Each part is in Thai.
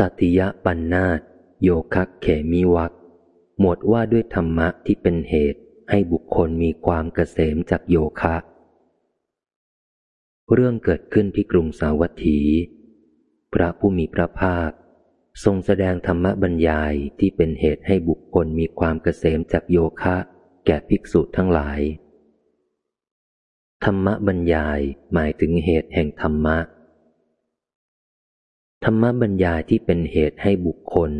ตติยปัญนาตโยคะเขมิวักหมวดว่าด้วยธรรมะที่เป็นเหตุให้บุคคลมีความเกษมจากโยคะ เรื่องเกิดขึ้นที่กรุงสาวัตถี พระผู้มีพระภาค ทรงแสดงธรรมบรรยายที่เป็นเหตุให้บุคคลมีความเกษมจากโยคะ แก่ภิกษุทั้งหลาย ธรรมบรรยายหมายถึงเหตุแห่งธรรมะ ธรรมบรรยายที่เป็นเหตุให้บุคคล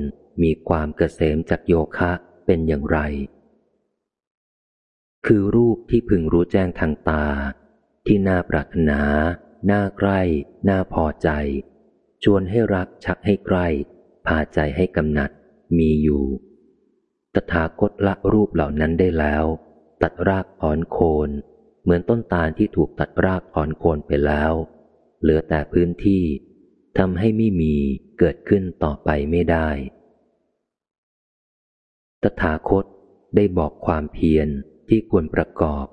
มีความเกษมจากโยคะเป็นอย่างไร คือรูปที่พึงรู้แจ้งทางตา ที่น่าปรารถนา น่าใกล้ น่าพอใจ ชวนให้รักชักให้ใกล้ พาใจให้กำหนัด มีอยู่ ตถาคตละรูปเหล่านั้นได้แล้ว ตัดรากถอนโคน เหมือนต้นตาลที่ถูกตัดรากถอนโคนไปแล้ว เหลือแต่พื้นที่ ทำให้ไม่มีเกิดขึ้นต่อไปไม่ได้ ตถาคตได้บอกความเพียรที่ควรประกอบ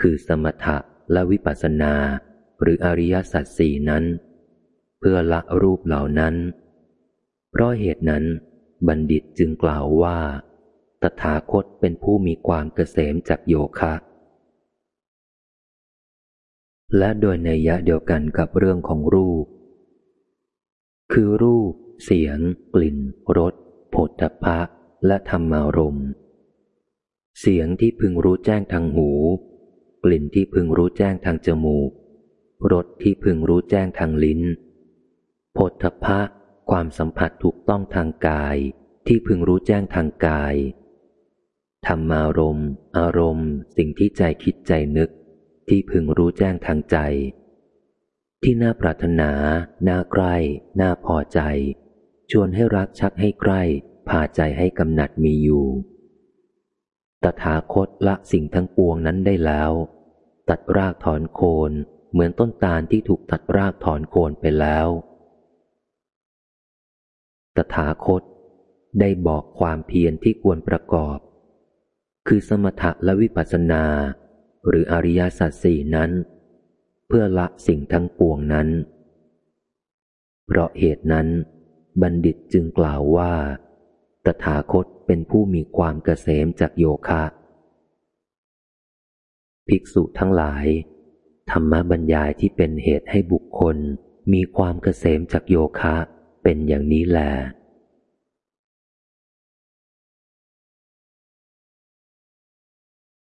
คือสมถะและวิปัสสนา หรืออริยสัจสี่นั้น เพื่อละรูปเหล่านั้น เพราะเหตุนั้นบัณฑิตจึงกล่าวว่า ตถาคตเป็นผู้มีความเกษมจากโยคะ และโดยในยะเดียวกันกับเรื่องของรูป คือรูป เสียง กลิ่นรสผลทพะและธรรมารมณ์ เสียงที่พึงรู้แจ้งทางหู กลิ่นที่พึงรู้แจ้งทางจมูกรสที่พึงรู้แจ้งทางลิ้นโพธพะความสัมผัสถูกต้องทางกาย ที่พึงรู้แจ้งทางกายธรรมารมณ์ อารมณ์ สิ่งที่ใจคิดใจนึก ที่พึงรู้แจ้งทางใจ ที่น่าปรารถนา น่าใกล้ น่าพอใจ ชวนให้รักชักให้ใกล้ พาใจให้กำหนัดมีอยู่ ตถาคตละสิ่งทั้งปวงนั้นได้แล้ว ตัดรากถอนโคนเหมือนต้นตาลที่ถูกตัดรากถอนโคนไปแล้ว ตถาคตได้บอกความเพียรที่ควรประกอบ คือสมถะและวิปัสสนา หรืออริยสัจสี่นั้น พื่อละสิ่งทั้งปวงนั้น เพราะเหตุนั้น บัณฑิตจึงกล่าวว่า ตถาคตเป็นผู้มีความเกษมจากโยคะ ภิกษุทั้งหลาย ธรรมบรรยายที่เป็นเหตุให้บุคคลมีความเกษมจากโยคะเป็นอย่างนี้แหล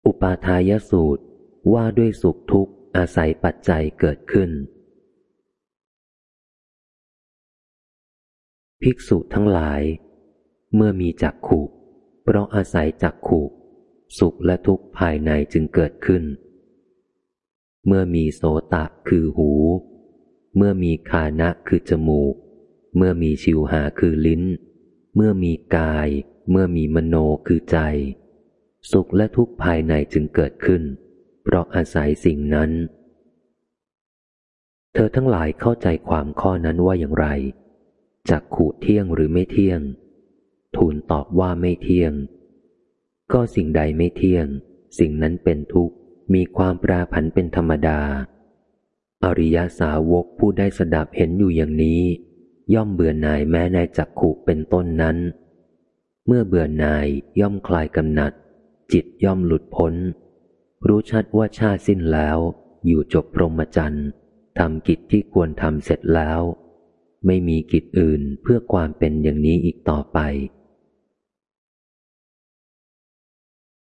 อุปาทายสูตรว่าด้วยสุขทุกข์ อาศัยปัจจัยเกิดขึ้น ภิกษุทั้งหลาย เมื่อมีจักขู่เพราะอาศัยจักขู่สุขและทุกข์ภายในจึงเกิดขึ้น เมื่อมีโสตะคือหู เมื่อมีคานะคือจมูก เมื่อมีชิวหาคือลิ้น เมื่อมีกาย เมื่อมีมโนคือใจ สุขและทุกข์ภายในจึงเกิดขึ้น เพราะอาศัยสิ่งนั้น เธอทั้งหลายเข้าใจความข้อนั้นว่าอย่างไรจักขู่เที่ยงหรือไม่เที่ยง ทูลตอบว่าไม่เที่ยง ก็สิ่งใดไม่เที่ยง สิ่งนั้นเป็นทุกข์ มีความปราผันเป็นธรรมดา อริยสาวกผู้ได้สดับเห็นอยู่อย่างนี้ ย่อมเบื่อหน่ายแม้ในจักขุเป็นต้นนั้น เมื่อเบื่อหน่ายย่อมคลายกำหนัด จิตย่อมหลุดพ้น รู้ชัดว่าชาสิ้นแล้ว อยู่จบพรหมจรรย์ทำกิจที่ควรทำเสร็จแล้ว ไม่มีกิจอื่นเพื่อความเป็นอย่างนี้อีกต่อไป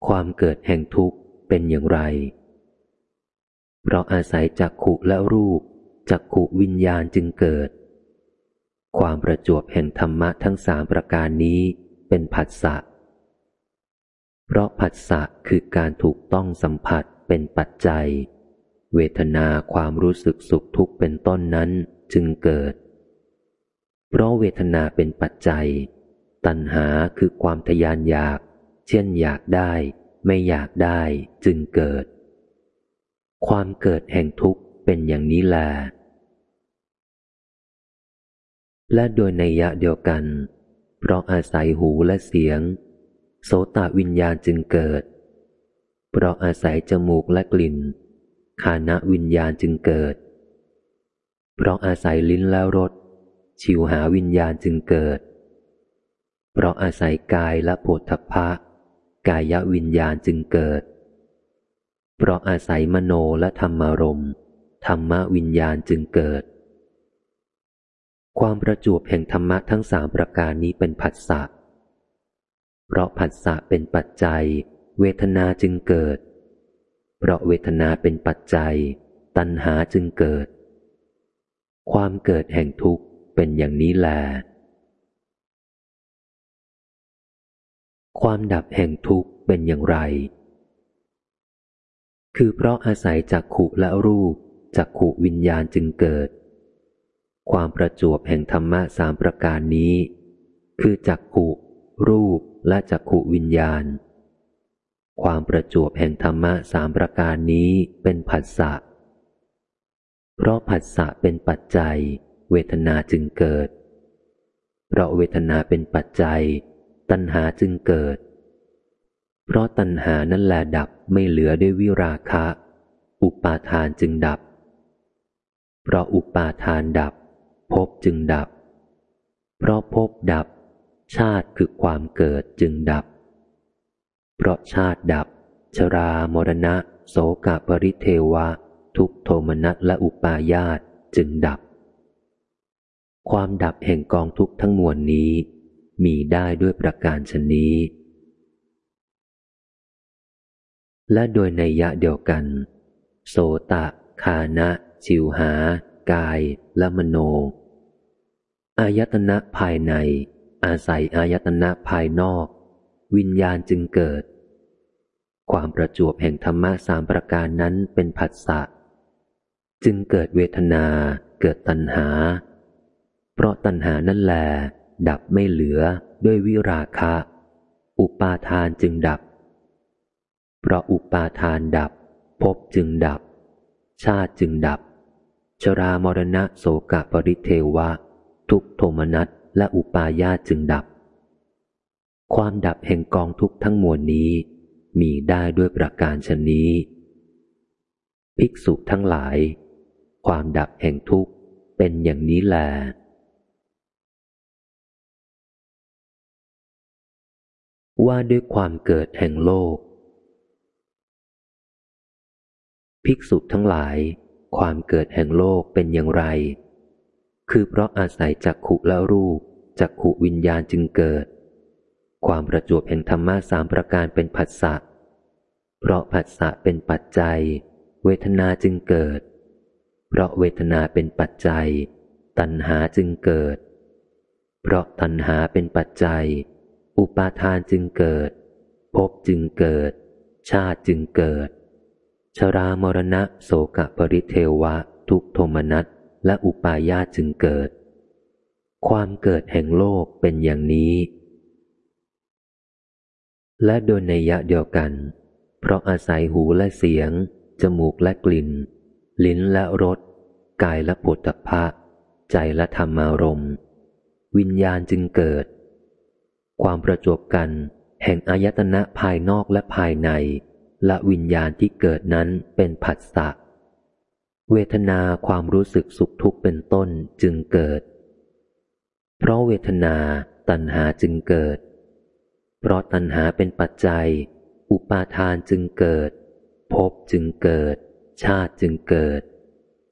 ความเกิดแห่งทุกข์เป็นอย่างไร เพราะอาศัยจักขุและรูปจักขุวิญญาณจึงเกิด ความประจวบแห่งธรรมะทั้งสามประการนี้เป็นผัสสะ เพราะผัสสะคือการถูกต้องสัมผัสเป็นปัจจัย เวทนาความรู้สึกสุขทุกข์เป็นต้นนั้นจึงเกิด เพราะเวทนาเป็นปัจจัย ตัณหาคือความทยานอยาก เช่นอยากได้ ไม่อยากได้จึงเกิด ความเกิดแห่งทุกข์เป็นอย่างนี้แล และโดยในยะเดียวกัน เพราะอาศัยหูและเสียง โสตวิญญาณจึงเกิด เพราะอาศัยจมูกและกลิ่น คานะวิญญาณจึงเกิด เพราะอาศัยลิ้นและรส ชิวหาวิญญาณจึงเกิด เพราะอาศัยกายและโพธพะกายวิญญาณจึงเกิด เพราะอาศัยมโนและธรรมารมธรรมวิญญาณจึงเกิด ความประจวบแห่งธรรมะทั้งสามประการนี้เป็นผัสสะเพราะผัสสะเป็นปัจจัย เวทนาจึงเกิด เพราะเวทนาเป็นปัจจัย ตัณหาจึงเกิด ความเกิดแห่งทุกข์เป็นอย่างนี้แล ความดับแห่งทุกข์เป็นอย่างไร คือเพราะอาศัยจักขุและรูปจักขุวิญญาณจึงเกิด ความประจวบแห่งธรรมะสามประการนี้ คือจักขุรูป และจักขุวิญญาณ ความประจวบแห่งธรรมะสามประการนี้เป็นผัสสะ เพราะผัสสะเป็นปัจจัย เวทนาจึงเกิด เพราะเวทนาเป็นปัจจัย ตัณหาจึงเกิด เพราะตัณหานั่นแหละดับไม่เหลือด้วยวิราคะ อุปาทานจึงดับ เพราะอุปาทานดับภพจึงดับ เพราะภพดับ ชาติคือความเกิดจึงดับ เพราะชาติดับ ชรามรณะ โสกปริเทวะ ทุกโทมนัสและอุปาญาตจึงดับ ความดับแห่งกองทุกทั้งมวลนี้ มีได้ด้วยประการชนนี้ และโดยในยะเดียวกัน โสตะ คานะชิวหา กาย และมโน อายตนะภายใน อาศัยอายตนะภายนอก วิญญาณจึงเกิด ความประจวบแห่งธรรมะสามประการนั้นเป็นผัสสะจึงเกิดเวทนา เกิดตัณหา เพราะตัณหานั่นแล ดับไม่เหลือด้วยวิราคะ อุปาทานจึงดับ เพราะอุปาทานดับภพจึงดับ ชาติจึงดับ ชรามรณะโสกปริเทวะ ทุกโทมนัส และอุปาญาจึงดับ ความดับแห่งกองทุกทั้งมวลนี้ มีได้ด้วยประการชนนี้ ภิกษุทั้งหลาย ความดับแห่งทุกเป็นอย่างนี้แลว่าด้วยความเกิดแห่งโลก ภิกษุทั้งหลาย ความเกิดแห่งโลกเป็นอย่างไร คือเพราะอาศัยจักขุและรูปจักขุวิญญาณจึงเกิด ความประจวบแห่งธรรมะสามประการเป็นผัสสะ เพราะผัสสะเป็นปัจจัย เวทนาจึงเกิด เพราะเวทนาเป็นปัจจัย ตัณหาจึงเกิด เพราะตัณหาเป็นปัจจัย อุปาทานจึงเกิดภพจึงเกิด ชาติจึงเกิด ชรามรณะโสกปริเทวะ ทุกโทมนัส และอุปาญาจึงเกิด ความเกิดแห่งโลกเป็นอย่างนี้ และโดยในยะเดียวกัน เพราะอาศัยหูและเสียง จมูกและกลิ่น ลิ้นและรส กายและปุถะะใจและธรรมารมวิญญาณจึงเกิด ความประจบกัน แห่งอายตนะภายนอกและภายใน และวิญญาณที่เกิดนั้นเป็นผัสสะ เวทนาความรู้สึกสุขทุกข์เป็นต้นจึงเกิด เพราะเวทนาตัณหาจึงเกิด เพราะตัณหาเป็นปัจจัย อุปาทานจึงเกิด ภพจึงเกิด ชาติจึงเกิด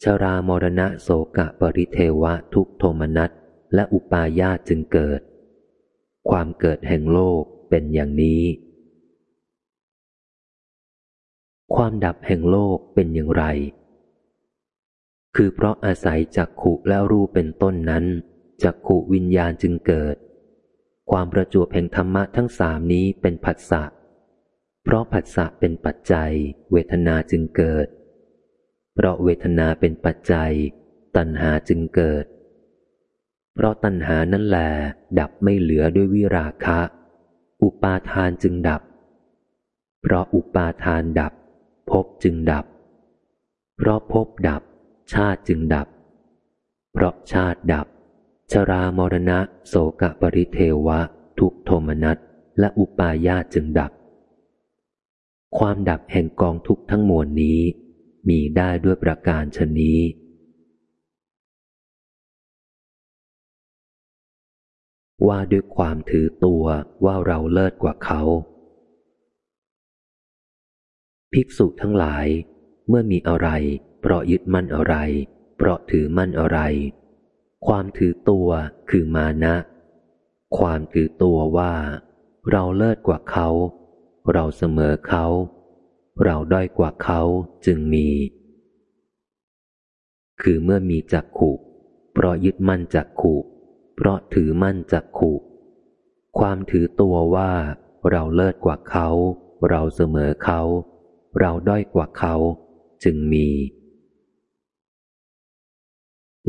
ชรามรณะโสกะปริเทวะทุกโทมนัสและอุปาญาจึงเกิด ความเกิดแห่งโลกเป็นอย่างนี้ ความดับแห่งโลกเป็นอย่างไร คือเพราะอาศัยจักขุและรูปเป็นต้นนั้นจักขุวิญญาณจึงเกิด ความประจวบแห่งธรรมะทั้งสามนี้เป็นผัสสะ เพราะผัสสะเป็นปัจจัย เวทนาจึงเกิด เพราะเวทนาเป็นปัจจัย ตัณหาจึงเกิด เพราะตัณหานั่นแหลดับไม่เหลือด้วยวิราคะ อุปาทานจึงดับ เพราะอุปาทานดับภพจึงดับ เพราะภพดับ ชาติจึงดับ เพราะชาติดับ ชรามรณะ โสกปริเทวะ ทุกโทมนัสและอุปาญาจึงดับ ความดับแห่งกองทุกทั้งมวลนี้ มีได้ด้วยประการชนี้ว่าด้วยความถือตัวว่าเราเลิศกว่าเขา ภิกษุทั้งหลายเมื่อมีอะไร เพราะยึดมั่นอะไร เพราะถือมั่นอะไร ความถือตัวคือมานะ ความถือตัวว่า เราเลิศกว่าเขา เราเสมอเขา เราด้อยกว่าเขาจึงมี คือเมื่อมีจักขุเพราะยึดมั่นจักขุเพราะถือมั่นจักขุความถือตัวว่า เราเลิศกว่าเขา เราเสมอเขา เราด้อยกว่าเขา จึงมี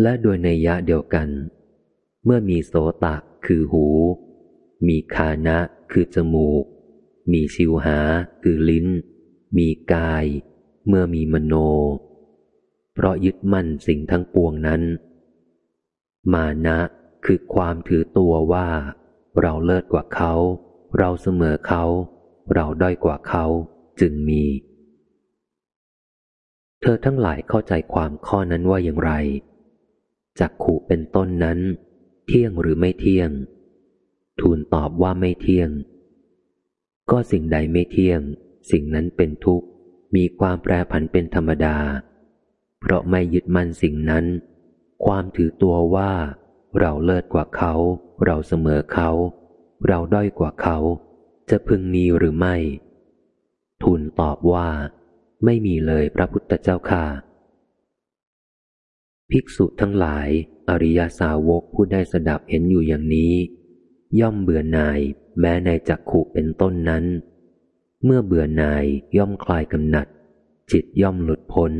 และโดยในยะเดียวกัน เมื่อมีโสตะคือหู มีคานะคือจมูก มีชิวหาคือลิ้น มีกาย เมื่อมีมโน เพราะยึดมั่นสิ่งทั้งปวงนั้น มานะคือความถือตัวว่า เราเลิศกว่าเขา เราเสมอเขา เราด้อยกว่าเขาจึงมี เธอทั้งหลายเข้าใจความข้อนั้นว่าอย่างไร จักขู่เป็นต้นนั้น เที่ยงหรือไม่เที่ยง ทูลตอบว่าไม่เที่ยง ก็สิ่งใดไม่เที่ยง สิ่งนั้นเป็นทุกข์ มีความแปรผันเป็นธรรมดา เพราะไม่ยึดมั่นสิ่งนั้น ความถือตัวว่า เราเลิศกว่าเขา เราเสมอเขา เราด้อยกว่าเขา จะพึงมีหรือไม่ ทูลตอบว่า ไม่มีเลยพระพุทธเจ้าค่ะ ภิกษุทั้งหลาย อริยสาวกผู้ได้สดับเห็นอยู่อย่างนี้ ย่อมเบื่อหน่าย แม้ในจักขุเป็นต้นนั้น เมื่อเบื่อหน่ายย่อมคลายกำหนัด จิตย่อมหลุดพ้น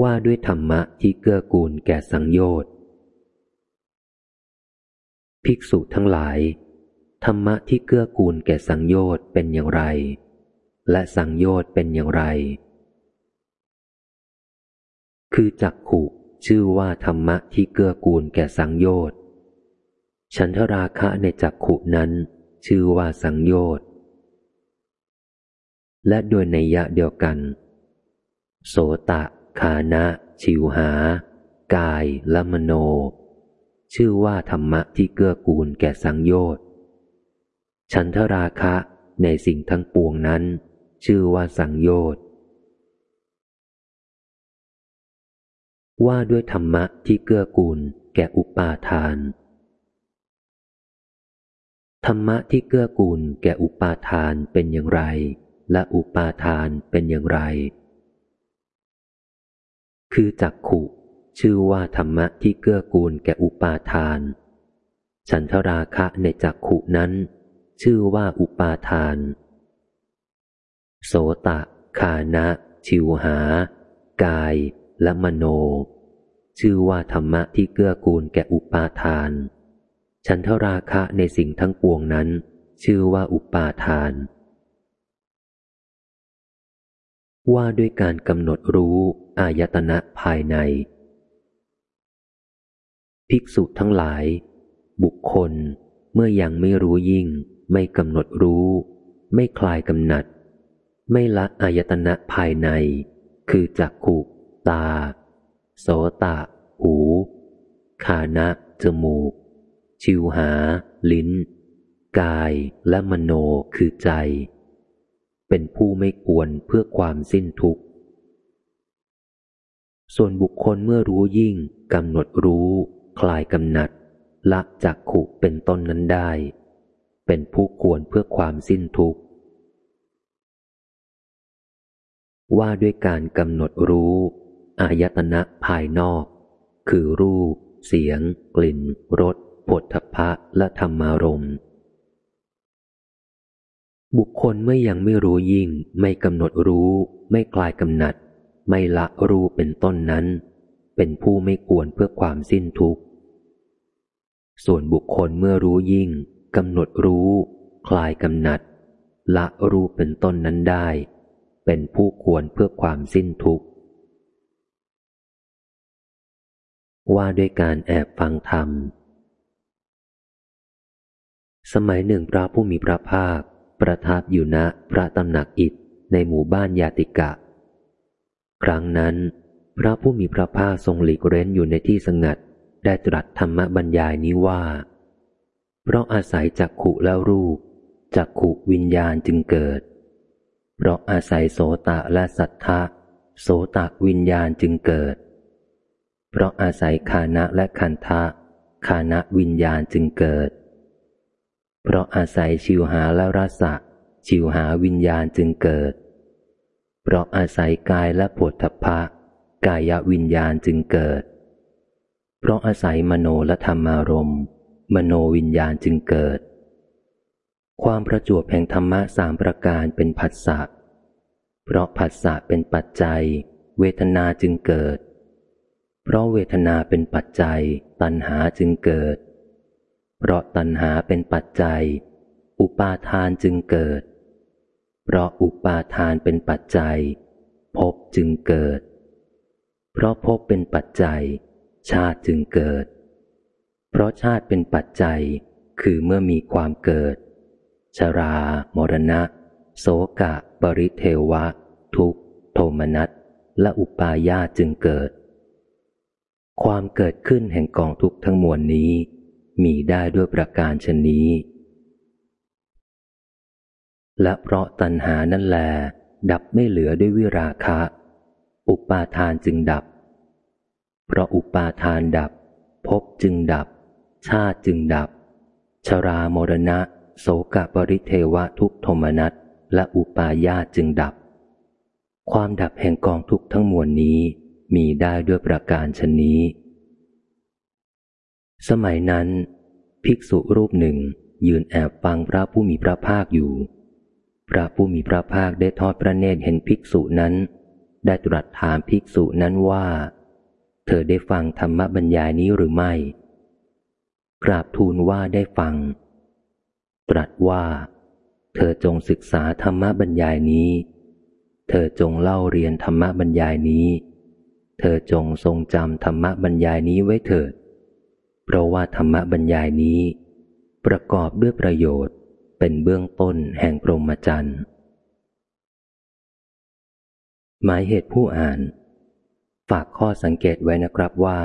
ว่าด้วยธรรมะที่เกื้อกูลแก่สังโยชน์ภิกษุทั้งหลาย ธรรมะที่เกื้อกูลแก่สังโยชน์เป็นอย่างไร และสังโยชน์เป็นอย่างไร คือจักขุชื่อว่าธรรมะที่เกื้อกูลแก่สังโยชน์ฉันทราคะในจักขุนั้น ชื่อว่าสังโยชน์และโดยในยะเดียวกัน โสตะคานะ ชิวหา กายและมโน ชื่อว่าธรรมะที่เกื้อกูลแก่สังโยชน์ฉันทราคะในสิ่งทั้งปวงนั้น ชื่อว่าสังโยชน์ว่าด้วยธรรมะที่เกื้อกูลแก่อุปาทาน ธรรมะที่เกื้อกูลแก่อุปาทานเป็นอย่างไร และอุปาทานเป็นอย่างไร คือจักขุชื่อว่าธรรมะที่เกื้อกูลแก่อุปาทาน ฉันทราคะในจักขุนั้น ชื่อว่าอุปาทาน โสตะคานะ ชิวหา กาย และมโน ชื่อว่าธรรมะที่เกื้อกูลแก่อุปาทาน ฉันทราคะในสิ่งทั้งปวงนั้น ชื่อว่าอุปาทาน ว่าด้วยการกำหนดรู้อายตนะภายใน ภิกษุทั้งหลาย บุคคลเมื่อยังไม่รู้ยิ่ง ไม่กำหนดรู้ ไม่คลายกำหนัด ไม่ละอายตนะภายใน คือจักขุตา โสตะ หูขานะ จมูก ชิวหา ลิ้น กายและมโนคือใจ เป็นผู้ไม่ควรเพื่อความสิ้นทุกข์ ส่วนบุคคลเมื่อรู้ยิ่งกำหนดรู้ คลายกำหนัด ละจากขุเป็นต้นนั้นได้ เป็นผู้ควรเพื่อความสิ้นทุกข์ ว่าด้วยการกำหนดรู้ อายตนะภายนอก คือรูป เสียง กลิ่นรสผลทพะและธรรมารมณ์บุคคลเมื่อยังไม่รู้ยิ่ง ไม่กำหนดรู้ ไม่คลายกำหนัด ไม่ละรู้เป็นต้นนั้น เป็นผู้ไม่ควรเพื่อความสิ้นทุกข์ ส่วนบุคคลเมื่อรู้ยิ่งกำหนดรู้ คลายกำหนัด ละรู้เป็นต้นนั้นได้ เป็นผู้ควรเพื่อความสิ้นทุกข์ ว่าด้วยการแอบฟังธรรม สมัยหนึ่งพระผู้มีพระภาค ประทับอยู่ณพระตำหนักอิฐในหมู่บ้านยาติกะ ครั้งนั้น พระผู้มีพระภาคทรงหลีกเร้นอยู่ในที่สงัดได้ตรัสธรรมบรรยายนี้ว่า เพราะอาศัยจักขุแล้วรูปจักขุวิญญาณจึงเกิด เพราะอาศัยโสตะและสัทธะโสตะวิญญาณจึงเกิด เพราะอาศัยคานะและคันทะคานะวิญญาณจึงเกิด เพราะอาศัยชิวหาและรสะชิวหาวิญญาณจึงเกิด เพราะอาศัยกายและปวดทพะกายวิญญาณจึงเกิด เพราะอาศัยมโนและธรรมารมมโนวิญญาณจึงเกิด ความประจวบแห่งธรรมะสามประการเป็นผัสสะ เพราะผัสสะเป็นปัจจัย เวทนาจึงเกิด เพราะเวทนาเป็นปัจจัย ตัณหาจึงเกิด เพราะตัณหาเป็นปัจจัย อุปาทานจึงเกิด เพราะอุปาทานเป็นปัจจัยภพจึงเกิด เพราะพบเป็นปัจจัย ชาติจึงเกิด เพราะชาติเป็นปัจจัย คือเมื่อมีความเกิด ชรา มรณะ โสกะ ปริเทวะ ทุกโทมนัสและอุปาญาจึงเกิด ความเกิดขึ้นแห่งกองทุกทั้งมวลนี้ มีได้ด้วยประการชนนี้ และเพราะตัณหานั่นแล ดับไม่เหลือด้วยวิราคะ อุปาทานจึงดับ เพราะอุปาทานดับภพจึงดับ ชาติจึงดับ ชรามรณะ โสกปริเทวะทุกโทมนัสและอุปาญาจึงดับ ความดับแห่งกองทุกทั้งมวลนี้มีได้ด้วยประการชนนี้ สมัยนั้น ภิกษุรูปหนึ่งยืนแอบฟังพระผู้มีพระภาคอยู่ พระผู้มีพระภาคได้ทอดพระเนตรเห็นภิกษุนั้น ได้ตรัสถามภิกษุนั้นว่า เธอได้ฟังธรรมบรรยายนี้หรือไม่ กราบทูลว่าได้ฟัง ตรัสว่า เธอจงศึกษาธรรมบรรยายนี้ เธอจงเล่าเรียนธรรมบรรยายนี้ เธอจงทรงจำธรรมบรรยายนี้ไว้เถิด เพราะว่าธรรมบรรยายนี้ ประกอบด้วยประโยชน์เป็นเบื้องต้นแห่งพรหมจรรย์หมายเหตุผู้อ่าน ฝากข้อสังเกตไว้นะครับว่า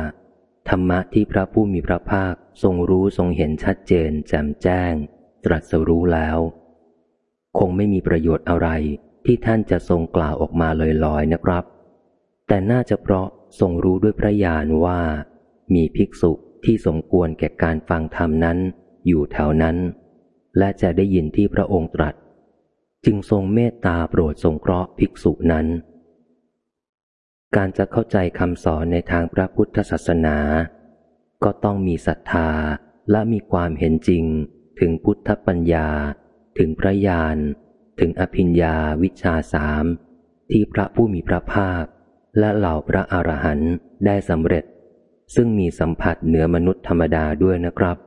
ธรรมะที่พระผู้มีพระภาคทรงรู้ทรงเห็นชัดเจนแจ่มแจ้ง ตรัสรู้แล้ว คงไม่มีประโยชน์อะไรที่ท่านจะทรงกล่าวออกมาเลยลอยนะครับ แต่น่าจะเพราะทรงรู้ด้วยพระญาณว่า มีภิกษุที่สมควรแก่การฟังธรรมนั้น อยู่แถวนั้น และจะได้ยินที่พระองค์ตรัส จึงทรงเมตตาโปรดสงเคราะห์ภิกษุนั้น การจะเข้าใจคำสอนในทางพระพุทธศาสนา ก็ต้องมีศรัทธาและมีความเห็นจริง ถึงพุทธปัญญา ถึงพระญาณ ถึงอภิญญาวิชาสามที่พระผู้มีพระภาค และเหล่าพระอรหันต์ได้สำเร็จ ซึ่งมีสัมผัสเหนือมนุษย์ธรรมดาด้วยนะครับ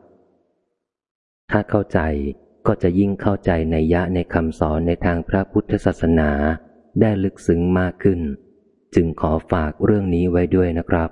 ถ้าเข้าใจก็จะยิ่งเข้าใจในยะในคำสอนในทางพระพุทธศาสนาได้ลึกซึ้งมากขึ้น จึงขอฝากเรื่องนี้ไว้ด้วยนะครับ